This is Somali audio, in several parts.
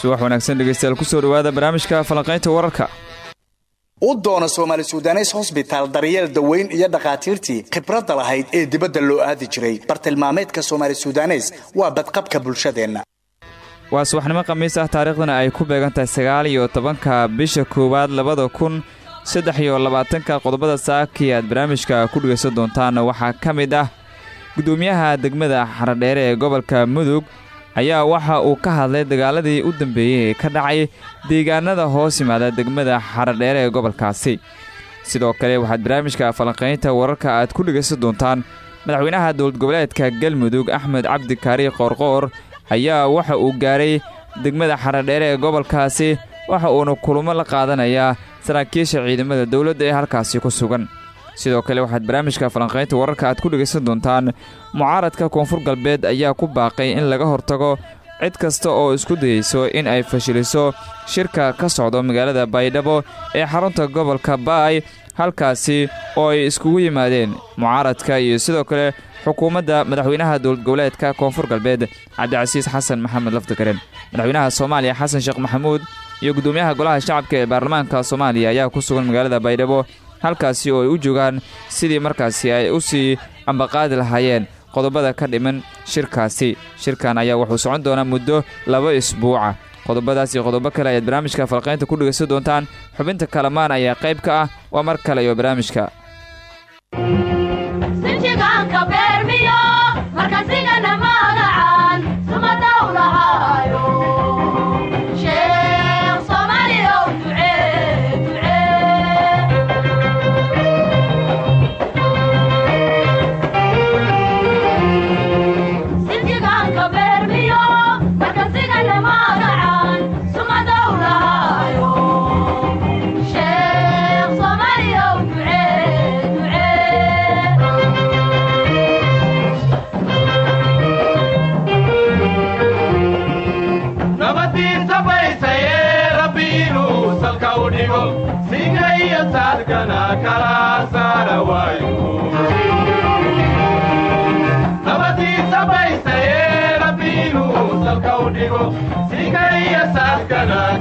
subax wanaagsan dhegeystayaal ku soo dhawaada barnaamijka falanqaynta wararka. U doona soomaali sudanes hosbitaal daryeel daweyn iyo dhakhaatiirtii khibradda lahayd ee dibadda loo aadi jiray. Bartilmaameedka soomaali sudanes waa badqabka bulshadeenna. Waa subaxnimo khamiis ah taariikhdana ay ku beegan tahay sagaal iyo tobanka bisha koowaad labada kun saddex iyo labaatanka qodobada saakii aad barnaamijka ku dhegaysan doontaan waxaa ka mid ah gudoomiyaha degmada xaradheere ee gobolka mudug ayaa waxa uu ka hadlay dagaaladii u dambeeyey ee ka dhacay deegaanada hoos yimaada degmada xaradheere ee gobolkaasi. Sidoo kale waxaad barnaamijka falanqaynta wararka aad ku dhegaysan doontaan madaxweynaha dowlad goboleedka galmudug axmed cabdi kaari qoorqoor ayaa waxa uu gaaray degmada xaradheere ee gobolkaasi waxa uuna kulamo la qaadanayaa saraakiisha ciidamada dowladda ee halkaasi ku sugan sidoo kale waxaad barnaamijka falanqaynta wararka aad ku dhegaysan doontaan mucaaradka koonfur galbeed ayaa ku baaqay in laga hortago cid kasta oo isku dayeyso in ay fashiliso shirka ka socdo magaalada baydhabo ee xarunta gobolka baay halkaasi oo ay iskugu yimaadeen mucaaradka iyo sidoo kale xukuumadda madaxweynaha dowlad goboleedka koonfur galbeed cabdicasiis xasan maxamed lafdagaren madaxweynaha soomaaliya xasan sheekh maxamuud iyo gudoomiyaha golaha shacabka ee baarlamaanka soomaaliya ayaa ku sugan magaalada baydhabo halkaasi oo ay u joogaan sidii markaasi ay u sii ambaqaadi lahaayeen. Qodobada ka dhiman shirkaasi. Shirkan ayaa wuxuu socon doonaa muddo laba isbuuca. Qodobadaas iyo qodobo kale ayaad barnaamijka falqaynta ku dhegaysan doontaan. Xubinta kalamaan ayaa qayb ka ah. Waa mar kale iyo barnaamijka Ficaria sacanagem.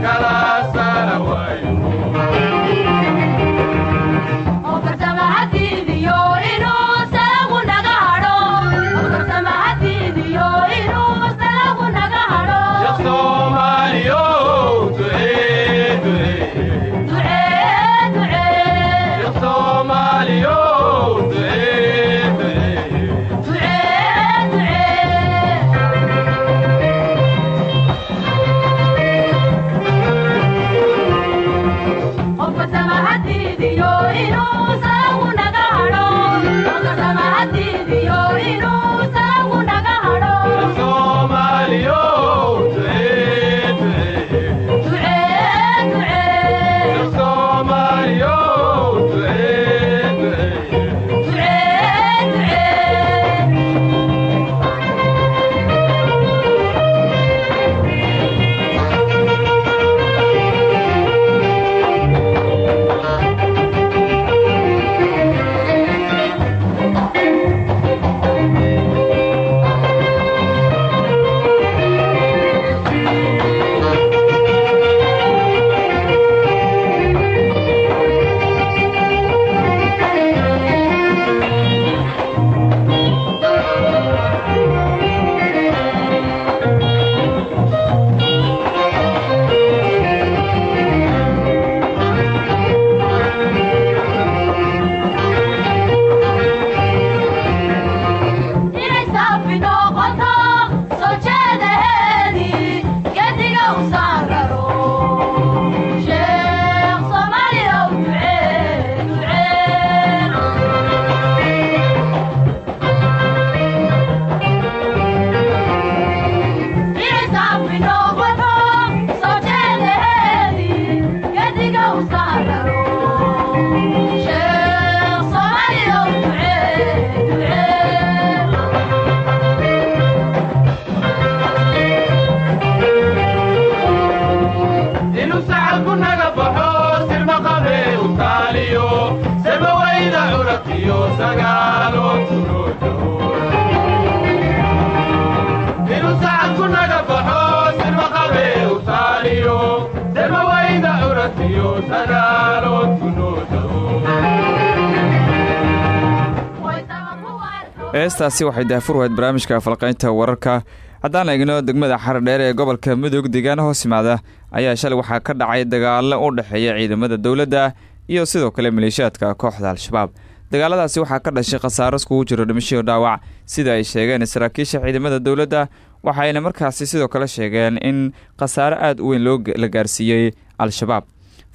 heestaasi waxay daafur wahayd barnaamijka falqaynta wararka. Haddaan eegno degmada xardheer ee gobolka mudug deegaan hoosimaada ayaa shalay waxaa ka dhacay dagaalo u dhexeeya ciidamada dawladda iyo sidoo kale maleeshiyaadka kooxda al-shabaab. Dagaaladaasi waxaa ka dhashay khasaaro iskugu jiro dhimashiyo dhaawac sida ay sheegeen saraakiisha ciidamada dowladda waxayna markaasi sidoo kale sheegeen in khasaaro aad u weyn loola gaarsiiyey al-shabaab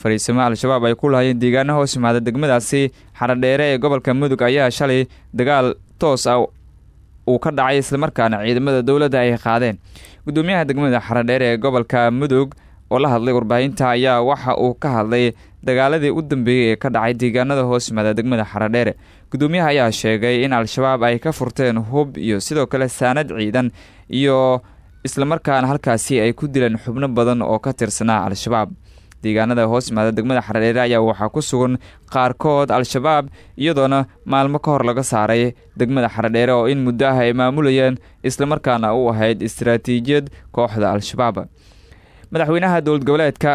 fariisimo al-shabaab ay ku lahayeen deegaana hoos yimaada degmadaasi. Xaradheere ee gobolka mudug ayaa shalay dagaal toos ah uu ka dhacay islamarkaana ciidamada dowladda ay qaadeen. Gudoomiyaha degmada xaradheere ee gobolka mudug oo la hadlay warbaahinta ayaa waxa uu ka hadlay dagaaladii u dambeeyey ee ka dhacay deegaanada hoos yimaada degmada xaradheere gudoomiyaha ayaa sheegay in al-shabaab ay ka furteen hub iyo sidoo kale saanad ciidan iyo islamarkaana halkaasi ay ku dileen xubno badan oo ka tirsanaa al-shabaab deegaanada hoos yimaada degmada xaradheere ayaa waxaa ku sugan qaarkood al-shabaab iyadoona maalmo ka hor laga saaray degmada xaradheere oo in muddo ah ay maamulayeen islamarkaana u ahayd istaraatiijiyad kooxda al-shabaab. Madaxweynaha dowlad goboleedka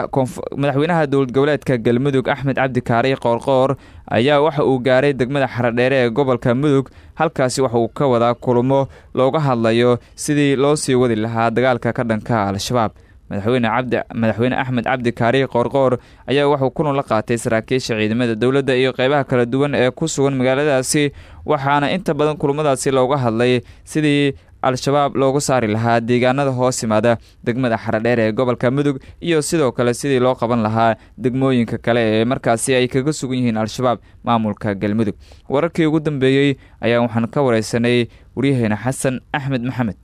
madaxweynaha dowlad goboleedka galmudug axmed cabdi kaari qoorqoor ayaa waxa uu gaaray degmada xaradheere ee gobolka mudug halkaasi waxa uu ka wadaa kulamo looga hadlayo sidii loo sii wadi lahaa dagaalka ka dhanka al-shabaab madaxweyne cabdi madaxweyne axmed cabdi kaari qoorqoor ayaa wuxuu kulan la qaatay saraakiisha ciidamada dowladda iyo qeybaha kala duwan ee ku sugan magaaladaasi waxaana inta badan kulamadaasi looga hadlay sidii al-shabaab loogu saari lahaa deegaanada hoos yimaada degmada xaradheer ee gobolka mudug iyo sidoo kale sidii loo qaban lahaa degmooyinka kale ee markaasi ay kaga sugan yihiin al-shabaab maamulka galmudug. Wararkii ugu dambeeyey ayaa waxaan ka wareysanay waryaheena xasan axmed maxamed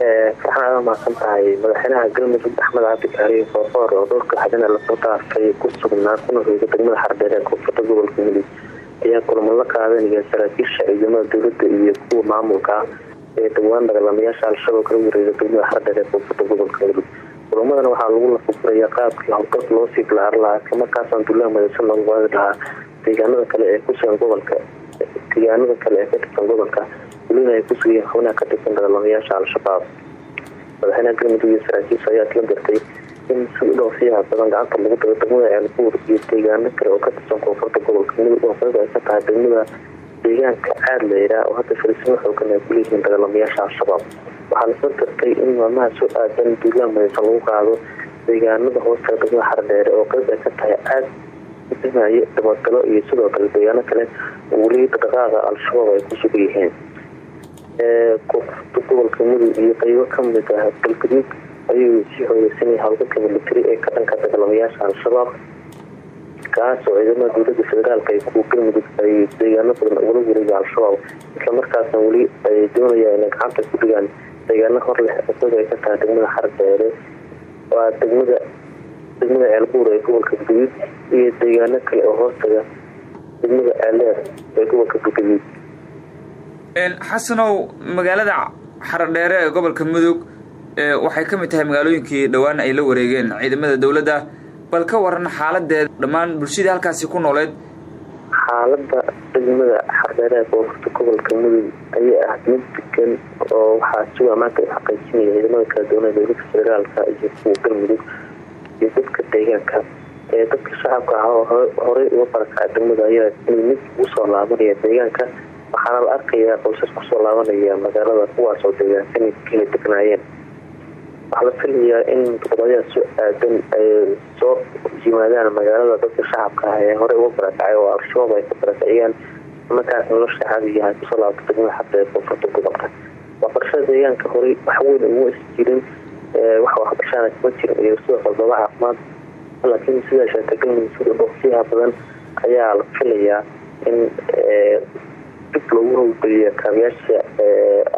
farxan aada mahadsan tahay madaxweynaha galmudug axmed cabdi kaariye qoorqoor oo dhowrka xadina la soo dhaafay ku sugnaa kuna hoyda degmada xardheer ee koonfurta gobolka mudug ayaa kulamo la qaadanaya saraakiisha ciidamada dowladda iyo kuwa maamulka ee dhowaan dagaalamayaasha al-shabaab kala wareega degmada xardheer ee koonfurta gobolka mudug kulamadan waxaa lagu lafagurayaa qaabkii howlgalka loo sii bilaaran lahaa islamarkaasaan duulaha madaysan loogu qaadi lahaa deegaanada kale ee kusugan gobolka deegaanada kale ee ka tirsan gobolka welina ay kusugayiin xubnaha ka tirsan dagaalamayaasha al-shabaab madaxweynaha galmudug iyo saraakiisha ayaa tila gartay in si u dhowfiyaha badan gacanta lagu dago degmada ceelbuur iyo deegaano kale oo ka tirsan koonfurta gobolka mudug oo qayb ay ka tahay degmada deegaanka caad layraa oo hadda fariisimo xoogan ay kuleeyihiin dagaalamayaasha al-shabaab waxaa la soo gartay in maalmaha soo aadan duulaha madaysan lagu qaado deegaanada hoosta degmada xardheere oo qayb ay ka tahay caad udimaye dabadalo iyo sidoo kale deegaano kale oo weli dhaqdhaqaaqa al-shabaab ay ku sugan yihiin gobolka mudug iyo qaybo ka mid ah galgaduud ayuu sii xoogeysanaya howlgalka militari ee ka dhanka dagaalamayaasha al-shabaab kaas oo ciidamada dowladda federaalk ay kuwa galmudug ay deegaano badan ugala wareega al-shabaab. Islamarkaasna weli ay doonayaan inay gacanta ku dhigaan deegaano hor leh isaga ay ka tahay degmada xardheere waa degmada degmada ceelbuur ee gobolka galgaduud iyo deegaano kale oo hoostaga degmada ceeleer ee gobolka galgaduud xasanow magaalada xaradheere ee gobolka mudug waxay ka mid tahay magaalooyinkii dhowaan ay la wareegeen ciidamada dowladda. Bal ka waran xaaladeeda dhammaan bulshadii halkaasi ku nooleed. Xaalada degmada xardheere ee koonfurta gobolka mudug ayay ah mid degan oo waxaa si amaanka u xaqiijinaya ciidamada kala duwan ee dowladda federaalka iyo kuwa galmudug iyo dadka deegaanka. Ee dadka shacabka ah oo horey uga barakacay degmada ayaa mid u soo laabanaya deegaanka waxaana la arkayaa qoysas ku soo laabanaya magaalada kuwaas oo deegaansan kala degnaayeen waxaa la filayaa in todobaadyada soo aadan ay soo yimaadaan magaalada dadka shacabka ah ee horey uga barakacay oo al-shabaab ay ka barakaciyaan markaas nolosha caadiga ay ku soo laabta degmada xadda ee koonfurta gobolka. Waxbarashada deegaanka horey wax weyn uma is jirin wax waxbarashada kama jirin iyo sidoo kale caafimaad. Laakiin sidaa galmudug sida dhooqsiyaha badan ayaa la filayaa in dib loogu howlgeliya kaabayaasha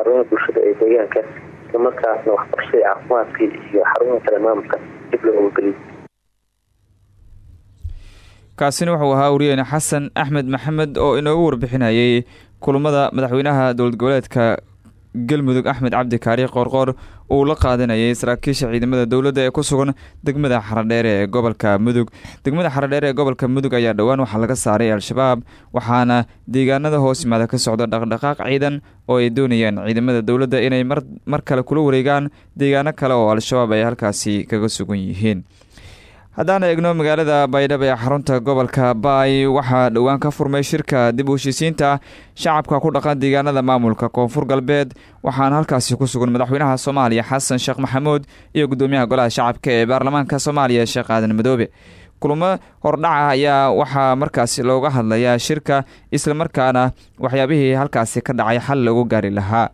arrimaha bulshada ee deegaanka islamarkaasna waxbarashadii caafimaadkii iyo xarumaha kale maamulka dib loo howlgeliyo kaasina wuxuu ahaa wariyeene xasan axmed maxamed oo inoogu warbixinayay kulamada madaxweynaha dowlad goboleedka galmudug axmed cabdi kaari qoorqoor uu la qaadanayay saraakiisha ciidamada dowladda ee ku sugan degmada xaradheere ee gobolka mudug. Degmada xaradheere ee gobolka mudug ayaa dhowaan waxaa laga saaray al-shabaab waxaana deegaanada hoos yimaada ka socda dhaqdhaqaaq ciidan oo ay doonayaan ciidamada dowladda inay mar kale kula wareegaan deegaano kale oo al-shabaab ay halkaasi kaga sugan yihiin haddaan eegno magaalada baydhabo ee xarunta gobolka baay waxaa dhowaan ka furmay shirka dib u heshiisiinta shacabka ku dhaqan deegaanada maamulka koonfur galbeed. Waxaana halkaasi ku sugan madaxweynaha soomaaliya xasan sheekh maxamuud iyo guddoomiyaha golaha shacabka ee baarlamaanka soomaaliya sheekh aadan madoobe. Kulamo hordhaca ayaa waxaa markaasi looga hadlayaa shirka islamarkaana waxyaabihii halkaasi ka dhacay xal lagu gaari lahaa.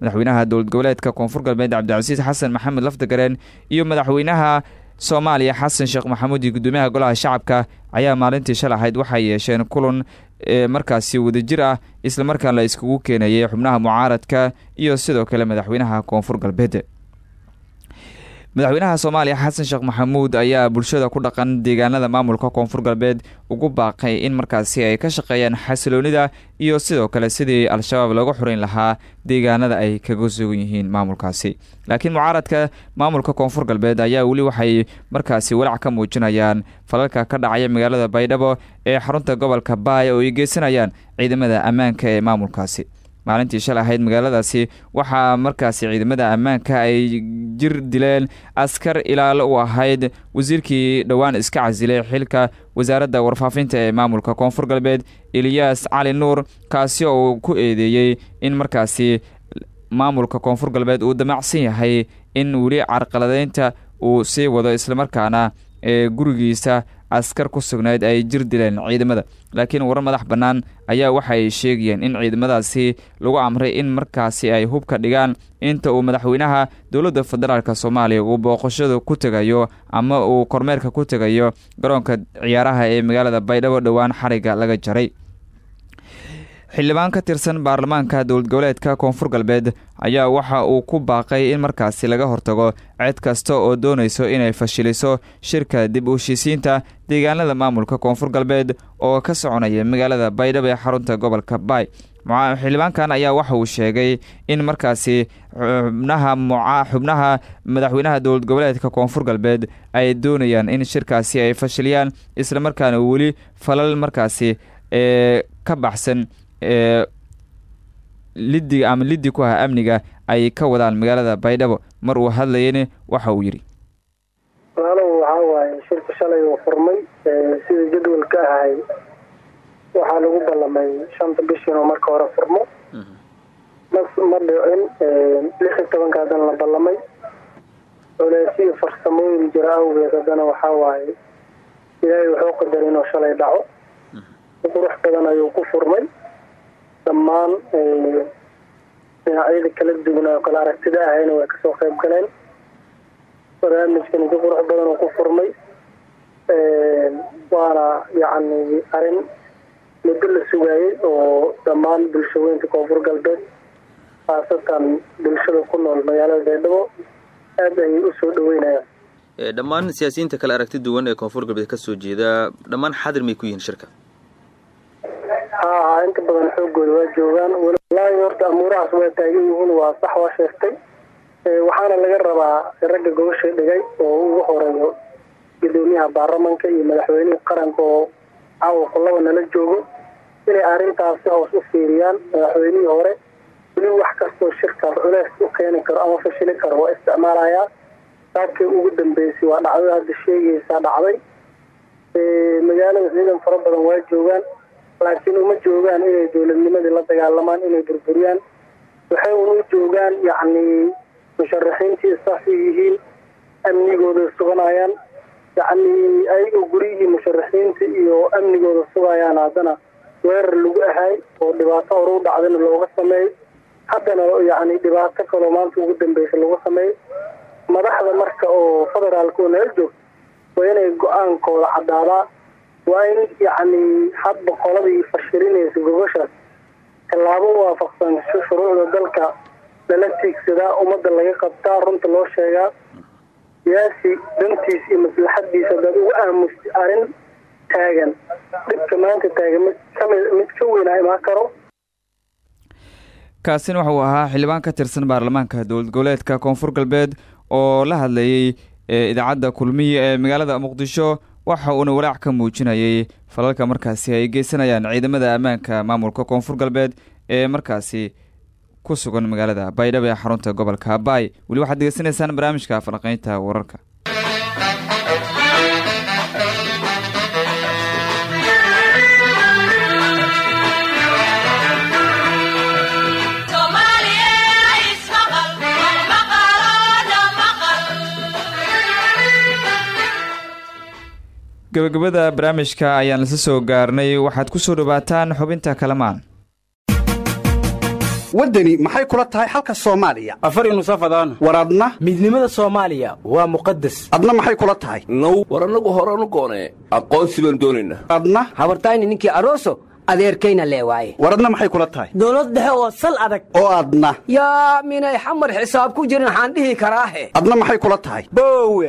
Madaxweynaha dowlad goboleedka koonfur galbeed cabdicasiis xasan maxamed lafdagareen iyo madaxweynaha soomaaliya xasan sheekh maxamuud iyo guddoomiyaha golaha shacabka ayaa maalintii shal ahayd. Waxay yeesheen kulan ee markaasi wadajir ah islamarkaan la iskugu keenayay xubnaha mucaaradka iyo sidoo kale madaxweynaha koonfur galbeed madaxweynaha soomaaliya xasan sheekh maxamuud ayaa bulshada ku dhaqan deegaanada maamulka koonfur galbeed ugu baaqay in markaasi ay ka shaqeeyaan xasiloonida iyo sidoo kale sidii al-shabaab looga xureyn lahaa deegaanada ay kaga sugan yihiin maamulkaasi. Laakiin mucaaradka maamulka koonfur galbeed ayaa weli waxay markaasi walaac ka muujinayaan falalka ka dhacaya magaalada baydhabo ee xarunta gobolka baay oo ay geysanayaan ciidamada ammaanka ee maamulkaasi maalintii shal ahayd magaaladaasi. Waxaa markaasi ciidamada ammaanka ay jir dileen askar ilaalo u ahayd. Wasiirkii dhowaan iska casilay xilka wasaaradda warfaafinta ee maamulka koonfur galbeed eliyaas cali nuur kaasi oo ku eedeeyey in markaasi maamulka koonfur galbeed uu damacsan yahay in weli carqaladeynta uu sii wado islamarkaana ee gurigiisa askar ku sugnayd ay jir dileen ciidamada. Laakiin warar madax bannaan ayaa waxay sheegayeen in ciidamadaasi lagu amray in markaasi ay hubka dhigaan inta uu madaxweynaha dowladda federaalk soomaaliya uu booqashada ku tegayo ama uu kormeerka ku tegayo garoonka ciyaaraha ee magaalada baydhabo dhowaan xariga laga jaray xildhibaan ka tirsan baarlamaanka dowlad goboleedka koonfur galbeed ayaa waxa uu ku baaqay in markaasi laga hortago cid kasta oo doonayso inay fashiliso shirka dib u heshiisiinta deegaanada maamulka koonfur galbeed oo ka soconaya magaalada baydhabo ee xarunta gobolka baay. Xildhibaankan ayaa waxa uu sheegay in markaasi xubnaha xubnaha madaxweynaha dowlad goboleedka koonfur galbeed ay doonayaan in shirkaasi ay fashiliyaan islamarkaana weli falal markaasi ee ka baxsan ee liddiga ama liddi ku ah amniga ay ka wadaan magaalada baydhabo. Mar uu hadlayeyna waxa uu yidhi. Walaalow waxaa waaye shirka shalay uu furmay sida jadwalka ahay waxaa lagu ballamay shanta bish inuu marka hore furmo. Mas ma dhicin lix iyo tobanka haddana la ballamay. Culeesiyo farsamooyin jira awgeed haddana waxaa waaye ilaahay wuxuu qadaray inuu shalay dhaco. Qurux badan ayuu ku furmay dhammaan dhinacyada kala duwan oo kale aragtida ahayna way ka soo qayb galeen. Barnaamijkani si qurux badan uu ku furmay waana yacni arrin muddo la sugaayey oo dhammaan bulshaweynta koonfur galbeed khaasatan bulshada ku nool magaalada baydhabo aad ayay u soo dhaweynayaan dhammaan siyaasiyiinta kale aragti duwan ee koonfur galbeed ka soo jeeda dhammaan xadir may ku yihiin shirka haa inta badan xoogooda waa joogaan. Walaahi horta amuurahaas waa taagan yihiin waa sax waa sheegtay. Waxaana laga rabaa ragga gobasha dhigay oo ugu horeeyo gudoomiyaha baarlamanka iyo madaxweynihii qaranka oo caawa kullaba nala joogo inay arrintaasi hoos u fiiriyaan madaxweynihii hore. Weli wax kastoo shirkaas culeys u keeni karo ama fashili karo waa isticmaalayaa saabkii ugu dambeysay waa dhacdo hadda sheegaysaa dhacday. Magaalada ciidan fara badan waa joogaan laakiin uma joogaan inay dowladnimadii la dagaalamaan inay burburiyaan. Waxay un u joogaan yacni musharaxiintii sax u yihiin amnigooda suganayaan yacni ayagoo guryihii musharaxiinta iyo amnigooda sugayaan haddana weerar lagu ahay oo dhibaato hore u dhacdana looga sameeyo haddana yacni dhibaato kaloo maanta ugu dambeysa lagu sameeyo madaxda marka oo federaalka oo joogto waa inay go'aankooda cadaadaa waa in yacni hadba qoladii fashilinaysa gogoshaas tallaabo waafaqsan shuruucda dalka lala tiigsadaa ummadda laga qabtaa runta loo sheegaa. Siyaasi dantiis iyo maslaxadiisa hadaad ugu aamusta arrin taagan. Dhibka maanta taagan mid ka weynaa imaan karo. Kaasina wuxuu ahaa xildhibaan ka tirsan baarlamaanka dowlad goboleedka koonfur galbeed oo la hadlayey idaacadda kulmiya ee magaalada muqdisho waxa uuna walaac ka muujinayay falalka markaasi ay geysanayaan ciidamada ammaanka maamulka koonfur galbeed ee markaasi ku sugan magaalada baydhabo ee xarunta gobolka baay. Weli waxaad degeysanaysaan barnaamijka falaqeynta wararka gabagabada barnaamijka ayaan isla soo gaarnay. Waxaad ku soo dhowaataan xubinta kalamaan. Waddani maxay kula tahay xalka soomaaliya? Afar nusafadaan war adna? Midnimada soomaaliya waa muqadas adna maxay kula tahay? Now war annagu horanu goonee aqoonsi baan doonaynaa adna? Habartayni ninkii aroso adeerkayna lee waaye. War adna maxay kula tahay? Dowlad dhexe oo sal adag. Oo adna. Yaa minay xamar xisaab ku jirin waxaan dhihi karaahe adna maxay kula tahay? Boowe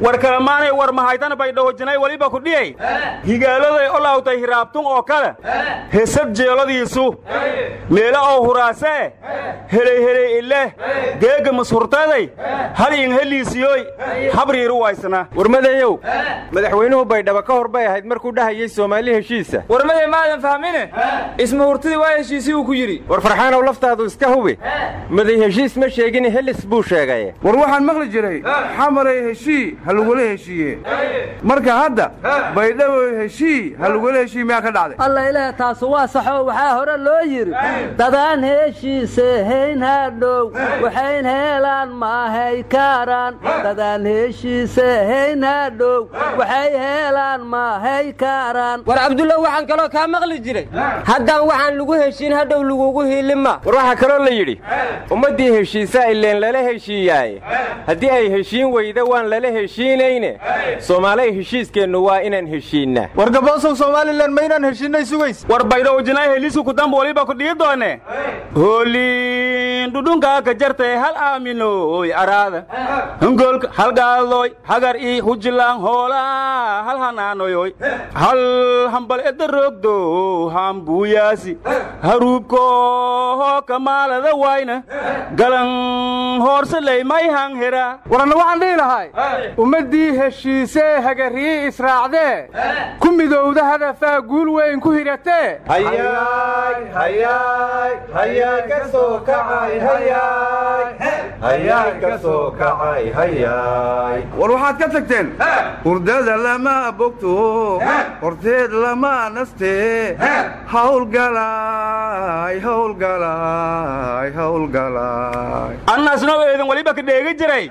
war kalamaanay war mahaytana bay dhowojinay weliba ku dhiyay. Higaaladay olawtay hiraabtun oo kale. Hesad jeeladiisu. Meela oo huraasee helay helay ileh geega mashurtaday hal in heliisiyoy. Habriiru waysna. Warmadeeyow madaxweynuhu baydhaba ka hor bay ahayd markuu dhahayey soomaali heshiisa. Warmade maadan fahmine? Isma hurtidii waa heshiisii uu ku yidhi. War farxaanow laftaadu iska hubi. Maday heshiis ma sheegin helis buu sheegaye war waxaan maqli jiray. Xamaray heshii ha lagula heshiiye marka hadda baydhabo heshii ha lagula heshii miyaa ka dhacday? Alla ilaah taasu waa saxoo waxaa hore loo yidhi dadaan heshiise hayn hadhow waxayn heelaan maahay kaaraan. Dadaan heshiise hayn hadhow waxay heelaan maahay kaaraan. War cabdullah waxaan kaloo kaa maqli jiray. Haddaan waxaan lagu heshiin hadhow lagugu hiilima war waxaa kaloo la yidhi ummaddii heshiisaa ileen lala heshiiyaaye. Haddii ay heshiin weyda waan lala heshiinayne? Soomaalay heshiiskeennu waa inaan heshiinnaa war gaboosow somalilan ma inaan heshiinay sugays war baydhowjinay heliisku kudamba waliba ku dhigi doone. Hooliin dhudhunkaa ka jartay hal aaminoy araada. Hungolka hal gaaldoy hagar ii hujilaan hoolaa hal hanaanoyoy. Hal hambal edda roogdo hambuuyaasi haruubkooho kamaalada wayna. Galan waranna waxaan dhihi lahay ummaddii heshiisee hagarriyi israacdee ku midowda hadafaa guul weyn ku hiratee war waxaad ka tagteen hurdada lama bogto horteed lama nastee hawlgalay hawlgalay hawlgalay annasno eedan weliba ka dheegi jiray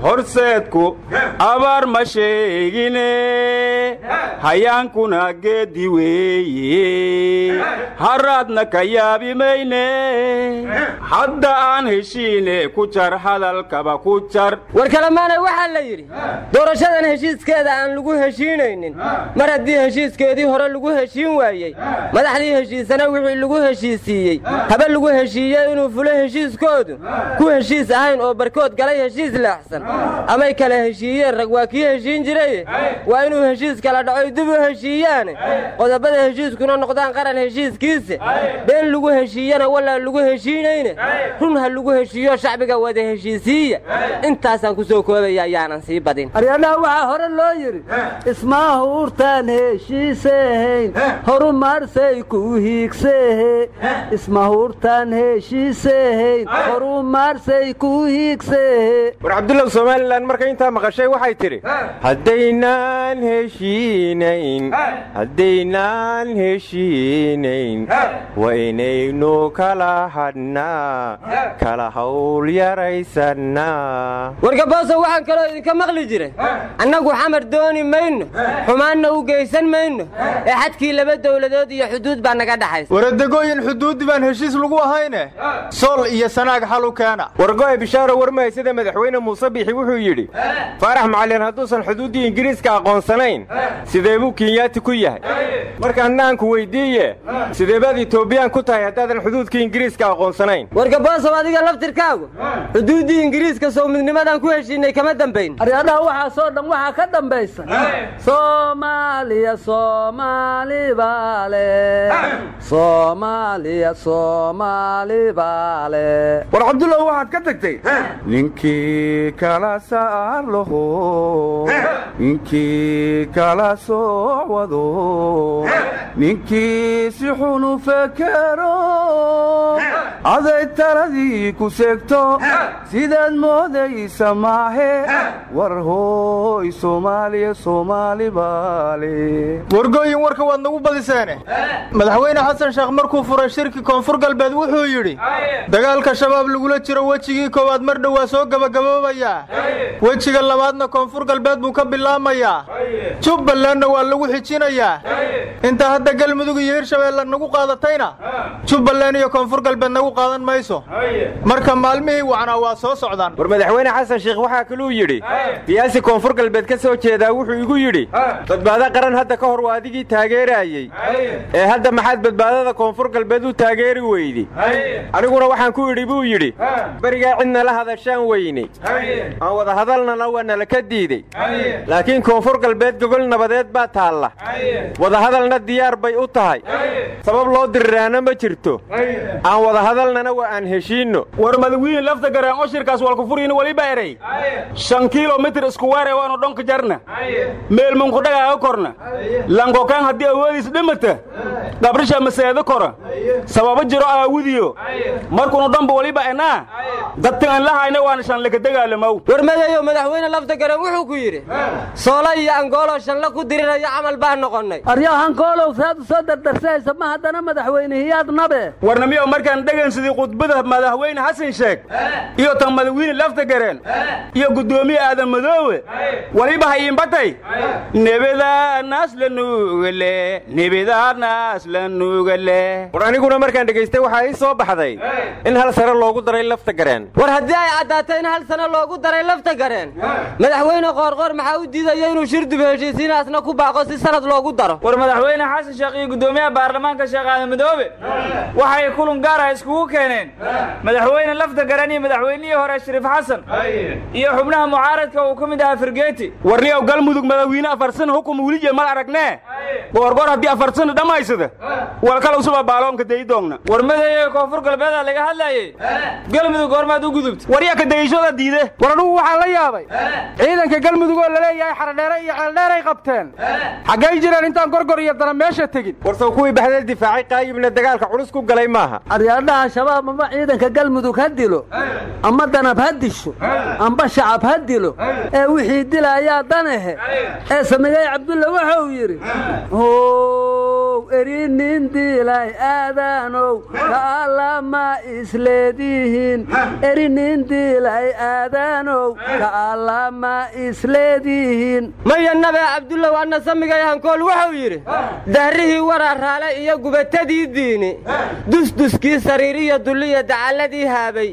horseedku abaar ma sheegine hayaankuna geeddi weeye haraadna ka yaabi mayne hadda aan heshiine ku jar hadalkaba ku jar war kalamaanay waxaa la yidhi doorashadan heshiiskeeda aan lagu heshiinaynin. Mar haddii heshiiskeedii hore lagu heshiin waayey. Madaxdii heshiisana wixii lagu heshiisiiyey. Haba lagu heshiiyey inuu fulo heshiiskoodu? Ku heshiis ahayn oo barkood galay heshiis leexsan amay kala heshiiyeen rag waa kii heshiin jiraye waa inuu heshiis kala dhacoy dib u heshiiyaane qodobada heshiiskuna noqdaan qaran heshiiskiise been lagu heshiiyana walaa lagu heshiinayne. Run ha lagu heshiiyo shacbiga wada heshiisiiya. Intaasaan ku soo koobaya ayaanan sii badin. Aryadhaha waxaa hore loo yidhi ismaa huurtaan heshiisehayn horumarsay ku hiigsehe isma huurtaan heshiisehayn horumarsay ku hiigsehe war cabdullah somalilan markay intaa maqashay waxay tidhi haddaynaan heshiinayn haddaynaan heshiinayn waa inaynu kala hadhnaa kala hawl yaraysannaa wargabooso waxaan kaloo idinka maqli jiray. Annagu xamar dooni mayno xumaanna u geysan mayno ee xadkii laba dowladood iyo xuduud baa naga dhaxaysa waradegooyin xuduuddi baan heshiis lagu ahayne sool iyo sanaag xal u keena wargo'e bishaaro warmay sida madaxweyne muuse biixi wuxuu yidhi faarax macalin hadduusan xuduuddii ingiriiska aqoonsanayn sidee buu kenyaati ku yahay? Marka annaanku weyddiiye sidee baad etoobiyaan ku tahay haddaadan xuduudkii ingiriiska aqoonsanayn? Wargaboosow adiga laftirkaagu xuduuddii ingiriiska sow midnimadaan ku heshiinay kama dambayn. Aryadhaha waxaasoo dhan waxaa ka dambaysa. Soomaaliya soomaali baale. Soomaaliya soomaali baale. War cabdullah waxaad ka ninkii kala saar laho ninkii kala soo wado ninkii si xunu fekero aday taladii ku seegto sidaad moodaysa maahe war hooy soomaaliya soomaali baale wargooyin warka waad nagu badiseene madaxweyne xasan sheekh markuu furay shirki koonfur galbeed wuxuu yidhi dagaalka shabaab lagula jiro wejigii koowaad mar dhow waa soo gebagaboobayaa wejiga labaadna koonfur galbeed buu ka bilaamayaa jubbalandna waa lagu xijinayaa inta hadda galmudug iyo hirshabeelle nagu qaadatayna jubbaland iyo koonfur galbeed nagu qaadan mayso. Marka maalmihii wacnaa waa soo socdaan. War madaxweyne xasan sheekh waxaa kaluu yidhi siyaasi koonfur galbeed ka soo jeedaa wuxuu igu yidhi badbaado qaran hadda ka hor waa adigii taageeraayey. Ee hadda maxaad badbaadada koonfur galbeed u taageeri weydi? Aniguna waxaan ku idhi buu yidhi berigaa cidna la hadashaan weyne aan wada hadalnana waa nala ka diidey laakiin koonfur galbeed gogol nabadeed baa taalla. Wadahadalna diyaar bay u tahay. Sabab loo diriraana ma jirto. Aan wada hadalnana waa aan heshiinno. War madawiine lafta gareen oshirkaas walkufuriina weliba erey shan kilomitir iskuweere waanu dhonka jarna. Meelmunkudhagaaga korna. Lankokaan haddii awoodiis dhimata gabrisha maseedo kora. Sababo jiro aawudiyo markunu dhanba weliba enaa dadtan aan la hayna waana shanlaka dagaalamow war madeeyo madaxweyne lafta gareen wuxuu ku yidhi soola iyo angoolo shanla ku diriraya camal baa noqonnay. Aryahankoolow saad u soo dardarsahaysa ma haddana madaxweynehiyaad nabe. Warnamiyo markaan dhegaysadii khudbada madaxweyne xasan sheeg iyo tan madawiine lafta gareen iyo guddoomiye aadan madoowe waliba hayiinbatay nebadaanaas la nuugale nebadaanaas la nuugale. War aniguna markaan dhegaystay waxaa ii soo baxday in hal sare loogu daray lafta gareen. War haddii ay caddaatay in hal sano loogu daray lafta gareen madaxweyne qoorqoor maxaa u diidaya inuu shir dib heshiisiinaasna ku baaqo si sanad loogu daro? War madaxweyne xasan sheekh iyo guddoomiyaha baarlamaanka sheekh aadan madoobe waxay kulun gaara iskugu keeneen. Madaxweyne lafta garan iyo madaxweynihii hore shariif xasan iyo xubnaha mucaaradka uu ka mid ahaa firgeeti warniyow galmudug madawiine afarsan hukum welije mal aragnee? Goorgoor haddii afarsana dhammaysada walkalow suba baaloonka dayidoogna war madeeyo koonfur galbeeda laga hadlaayey galmudug goormaad u gudubta waryaa ka dayashada diide? War anugu waxaan la yaabay. Ciidanka galmudug oo la leeyahay xaradheere iyo ceeldheeray qabteen. Xaggay jireen intaan gorgor iyo dana meesha tegin. Warsow kuwii baxdeel difaacay qaayibna dagaalka culus ku galay maaha aryaadhaha shabaab ama ciidanka galmudug ha dilo ama danab ha disho amba shacab ha dilo ee wixii dilaayaa danahe ee samigay cabdulla wuxuu yidhi erinin dilay aadaanow ka'allama isleedihiin erinin dilay aadaanow ka'allama isleedihiin maya nabe cabdulla waana samigay hankool wuxuu yidhi dahrihii waraaraale iyo gubatadii diini. Dusduskii sariir iyo dulliya dacalladii haabay.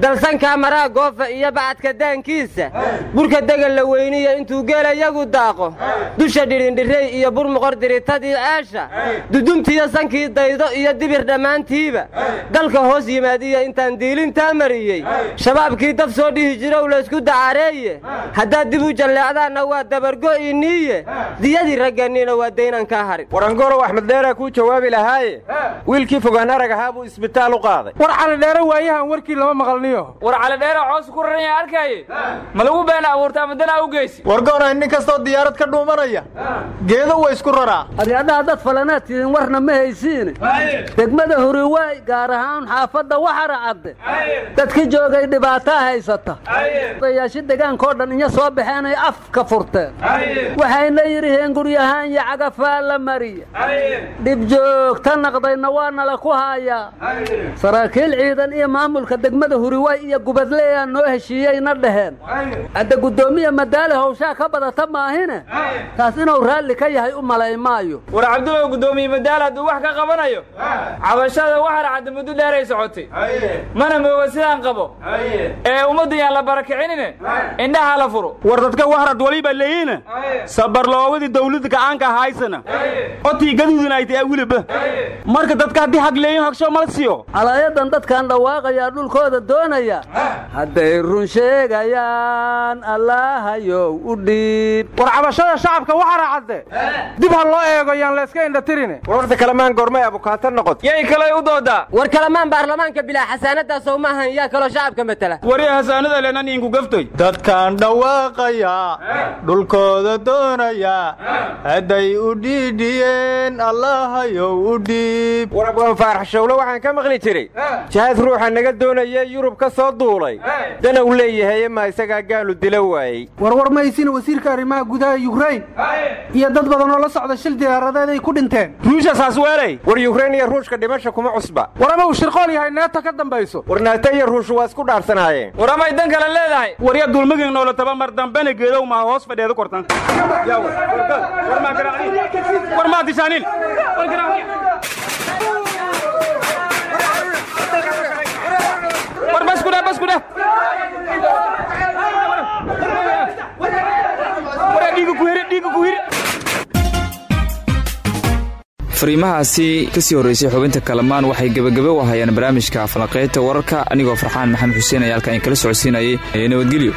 Dalsankaa maraa goofa iyo bacadka daankiisa. Burka degan la weyniya intuu geelayagu daaqo. Dusha dhidhindhirey iyo burmuqor diritadii ceesha duduntiyo sankii daydo iyo dibir dhammaantiiba. Dalka hoos yimaadiya intaan diilintaa mariyey. Shabaabkii daf soo dhihi jirow laysku dacaareeye haddaad dib u jalleecdaanna waa dabargo'iniiye diyadii ragganniina waa daynaan kaa harin. Warangorow axmed dheeraa kuu jawaabi lahaaye. Wiilkii fogaan arag ahaa buu isbitaal u qaaday. War calidheere waayahan warkii lama maqalniyo. War calidheere coos ku raran yaa arkaaye ma lagu been abuurta ama danaa u geysi? Wargoonay nin kastoo diyaarad ka dhuumanaya. Geedo waa isku raraa tihiin warna ma haysiine degmada huriwaay gaar ahaan xaafadda waxara cadde. Dadki joogay dhibaataa haysata. Odayaasha degaankao dhan inya soo baxeenay afka furteen waxayna yidhiheen guryahaan iyo cagafaa la mariya. Dhib joogta naqdayna waa nala ku haayaa saraakiil ciidan iyo maamulka degmada huriwaay iyo gubadleyaa noo heshiiyeyna dhaheen. Hadda guddoomiya madaale hawshaa ka badata maahine? Taas inuu raalli ka yahay u malay maayo guddoomiye madaal hadduu wax ka qabanayo? Cabashada waxar cadda muddo dheeray socotay. Mana mooga sidaan qabo. Ee ummadda yaan la barakicinine indhaha la furo. War dadka wahrad waliba leeyina sabarloowadii dawladda gacaanka haysana. Otii gaduudin ay tahay weliba. Marka dadka haddii hag leeyin hagsho mala siiyo calaayadan dadkan dhawaaqayaa dhulkooda doonaya. Hadday run sheegayaan allaahayow u dhiib. War cabashada shacabka waxara cadde dib ha loo eego yaan layska indhatiri jirine warwarta kalamaan goormay abukaato noqot. Yay kalay u doodaa war kalamaan baarlamaanka bilaa xasaanadaas oo maahan yaa kaloo shacabka matala. Wari hasaanada lenan inku gaftoy dadkan dhawaaqaya dhulkooda doonaya hadday u dhiidhiyeen allahayow u dhiib war abwaan faarax shawlo waxaan ka maqli jiray. Jahaad ruuxa naga doonaya yurub ka soo duulay. Dana u leeyahay ma isagaa gaalu dila waayey. Warwar maysina wasiirka arrimaha gudaha yukrain iyo dad badan oo la socda shil diyaaradeed ay ku dhinteen ruusha saasweeley war yukrain iyo ruushka dhimasha kuma cusba war ama uu shirqool yahay neeta ka dambayso war naata iyo ruushu waa isku dhaarsanaayeen war amay dan kale leedahay warya dulmagin noola taba mar dambena geedow maa hoos fadheedu kortan war maa dishaanin war bas kudha bas kudha war dhiiga ku hiri dhiiga ku hiri fariimahaasi ka sii horraysay xubinta kalamaan waxay gebagabe u ahayeen barnaamijka falanqaynta wararka anigoo farxaan maxamed xuseen ayaa halkan kala socodsiinayay nabadgelyo